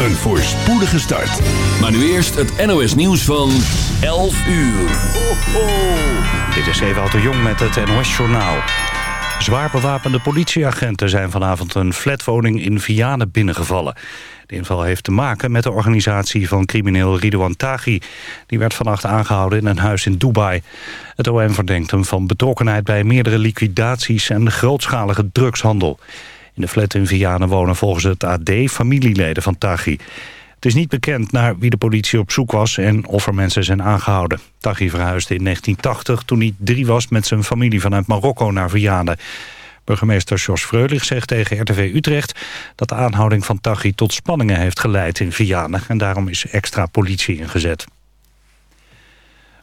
Een voorspoedige start. Maar nu eerst het NOS nieuws van 11 uur. Ho, ho. Dit is Ewout de Jong met het NOS Journaal. Zwaar bewapende politieagenten zijn vanavond een flatwoning in Vianen binnengevallen. De inval heeft te maken met de organisatie van crimineel Ridouan Taghi. Die werd vannacht aangehouden in een huis in Dubai. Het OM verdenkt hem van betrokkenheid bij meerdere liquidaties en grootschalige drugshandel. In de flat in Vianen wonen volgens het AD familieleden van Taghi. Het is niet bekend naar wie de politie op zoek was en of er mensen zijn aangehouden. Taghi verhuisde in 1980 toen hij drie was met zijn familie vanuit Marokko naar Vianen. Burgemeester Jos Freulich zegt tegen RTV Utrecht dat de aanhouding van Taghi tot spanningen heeft geleid in Vianen en daarom is extra politie ingezet.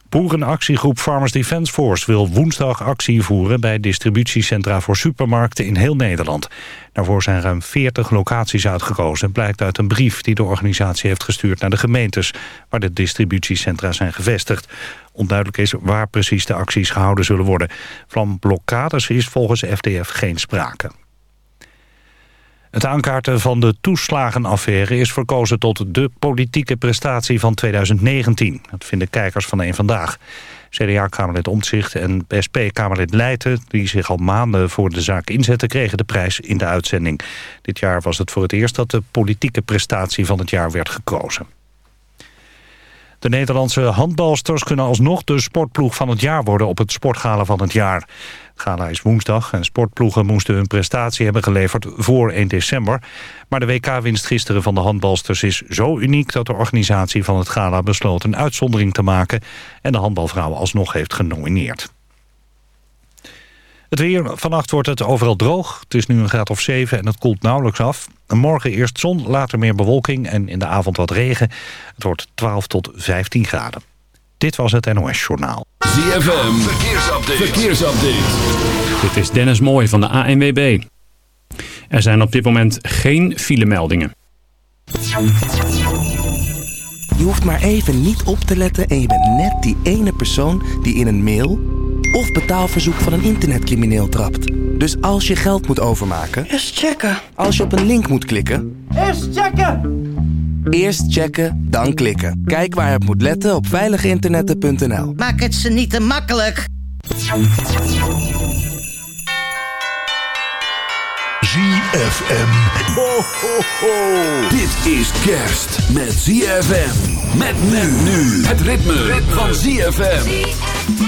Boerenactiegroep Farmers Defence Force wil woensdag actie voeren... bij distributiecentra voor supermarkten in heel Nederland. Daarvoor zijn ruim 40 locaties uitgekozen... blijkt uit een brief die de organisatie heeft gestuurd naar de gemeentes... waar de distributiecentra zijn gevestigd. Onduidelijk is waar precies de acties gehouden zullen worden. Van blokkades is volgens FDF geen sprake. Het aankaarten van de toeslagenaffaire is verkozen tot de politieke prestatie van 2019. Dat vinden kijkers van een Vandaag. CDA-kamerlid Omtzigt en SP-kamerlid Leijten... die zich al maanden voor de zaak inzetten... kregen de prijs in de uitzending. Dit jaar was het voor het eerst dat de politieke prestatie van het jaar werd gekozen. De Nederlandse handbalsters kunnen alsnog de sportploeg van het jaar worden... op het sportgala van het jaar. Gala is woensdag en sportploegen moesten hun prestatie hebben geleverd voor 1 december. Maar de WK-winst gisteren van de handbalsters is zo uniek... dat de organisatie van het gala besloot een uitzondering te maken... en de handbalvrouwen alsnog heeft genomineerd. Het weer, vannacht wordt het overal droog. Het is nu een graad of 7 en het koelt nauwelijks af. Morgen eerst zon, later meer bewolking en in de avond wat regen. Het wordt 12 tot 15 graden. Dit was het NOS Journaal. ZFM, verkeersupdate. verkeersupdate. Dit is Dennis Mooij van de ANWB. Er zijn op dit moment geen filemeldingen. Je hoeft maar even niet op te letten en je bent net die ene persoon die in een mail of betaalverzoek van een internetcrimineel trapt. Dus als je geld moet overmaken... Eerst checken. Als je op een link moet klikken... Eerst checken! Eerst checken, dan klikken. Kijk waar het moet letten op veiliginternetten.nl. Maak het ze niet te makkelijk. ZFM. Ho, ho, ho. Dit is kerst met ZFM. Met men nu. Het ritme, ritme. van ZFM.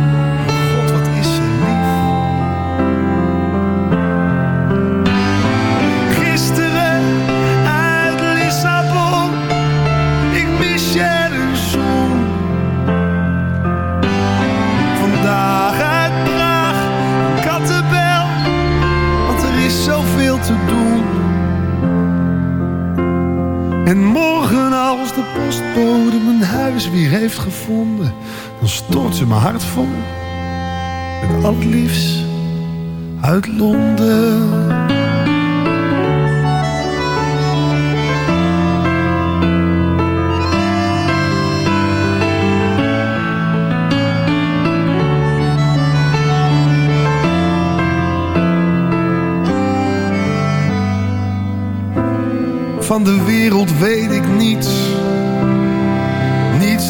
als de postbode mijn huis weer heeft gevonden, dan stort ze mijn hart vol met al liefst uit Londen. Van de wereld weet ik niets.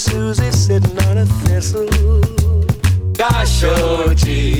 Susie sitting on a thistle. Gosh, oh, gee.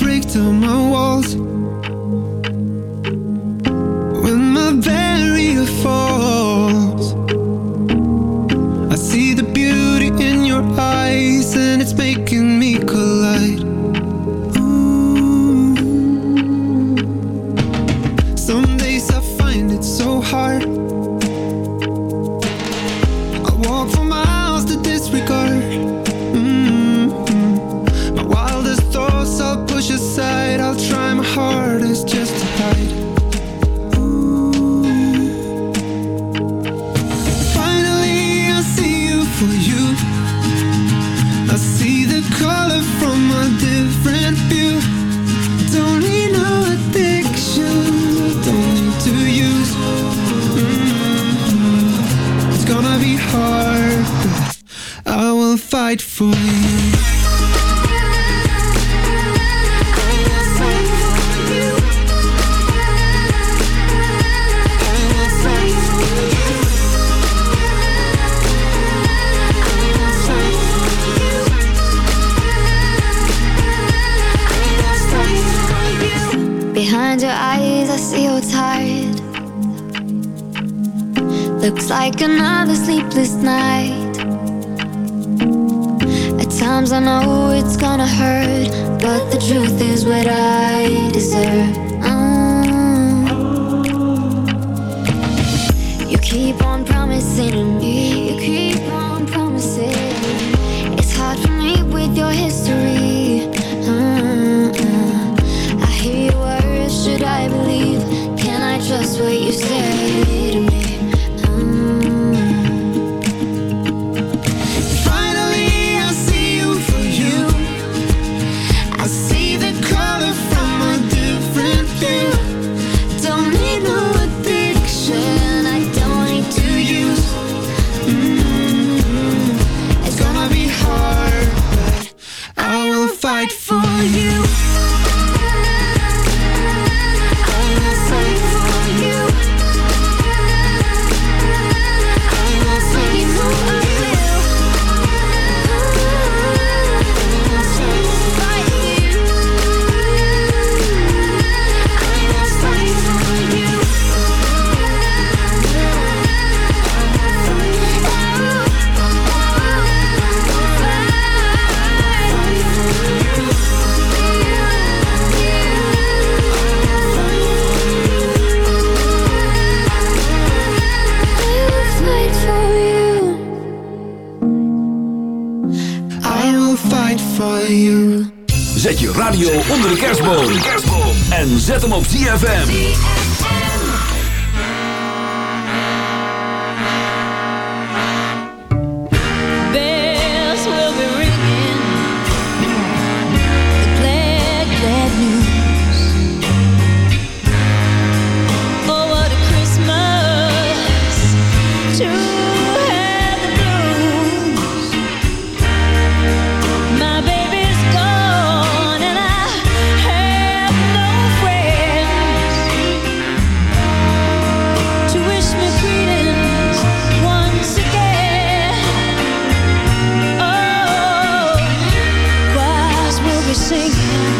break down my singing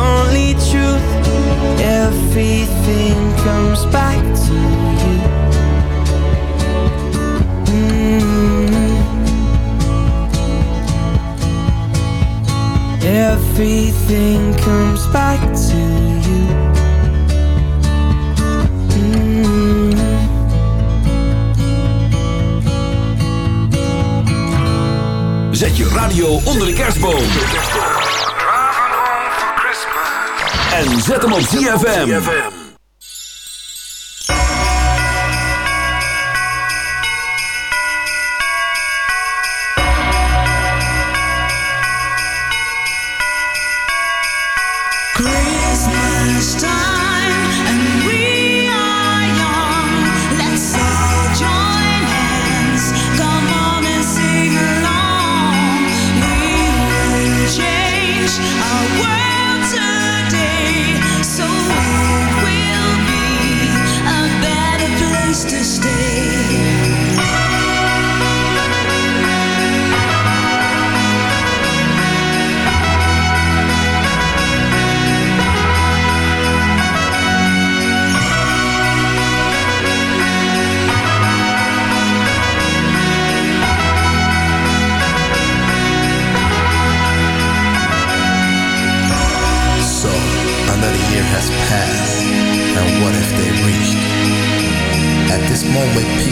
Only truth. Everything comes back to you. Mm. Everything comes back to you. Mm. Zet je radio onder de kerstboom. En zet hem op ZFM.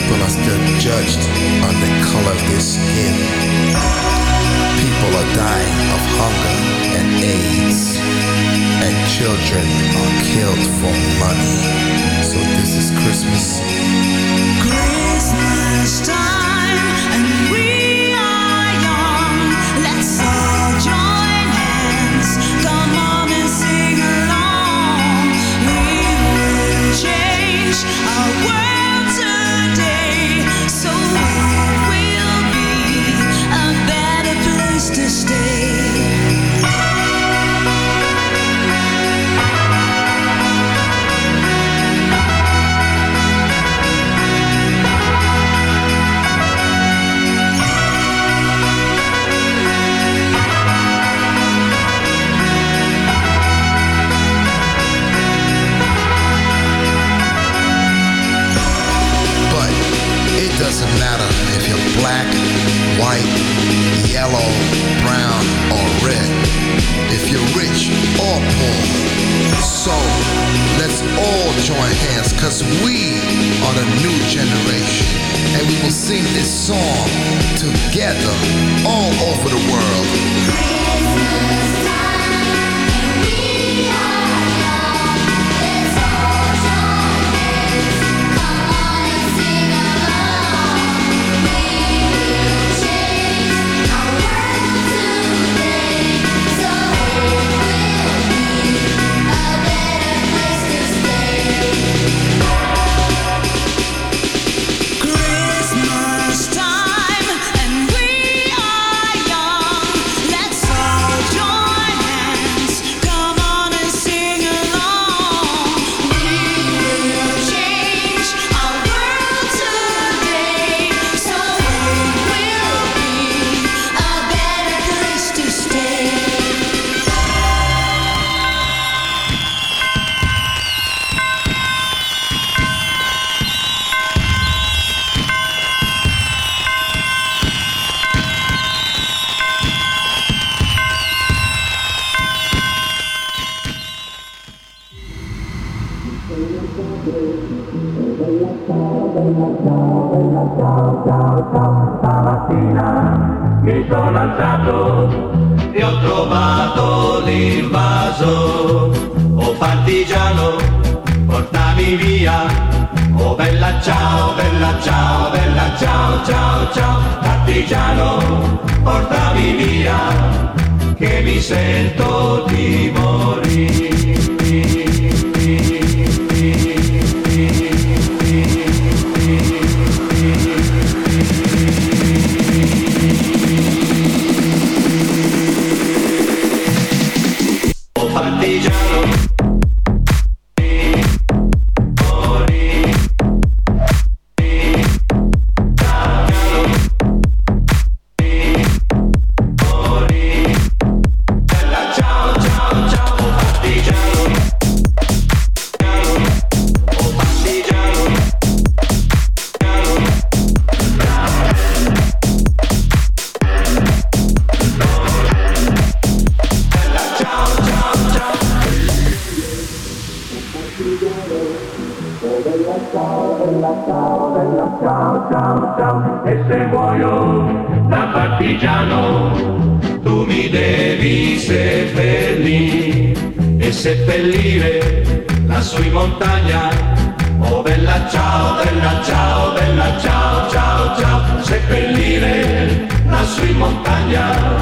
People are still judged on the color of their skin. People are dying of hunger and AIDS, and children are killed for money. So this is Christmas. Christmas time and we are young. Let's all join hands. Come on and sing along. We will change our world to because we are the new generation. And we will sing this song together all over the world. libre, lazo y montaña. Oh, bella ciao, bella ciao, bella ciao, ciao, ciao. Seppellire lazo y montaña.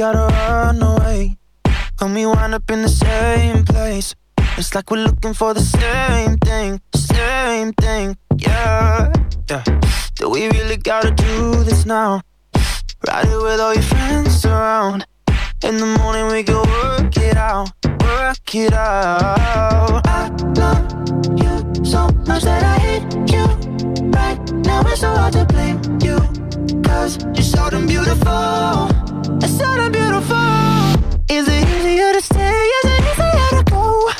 Gotta run away when we wind up in the same place? It's like we're looking for the same thing, same thing, yeah. yeah. Do we really gotta do this now? Ride it with all your friends around. In the morning we go work it out, work it out. I love you so much that I hate you. Right now it's so hard to blame you. Cause you're so damn beautiful. It's so damn beautiful. Is it easier to stay? Is it easier to go?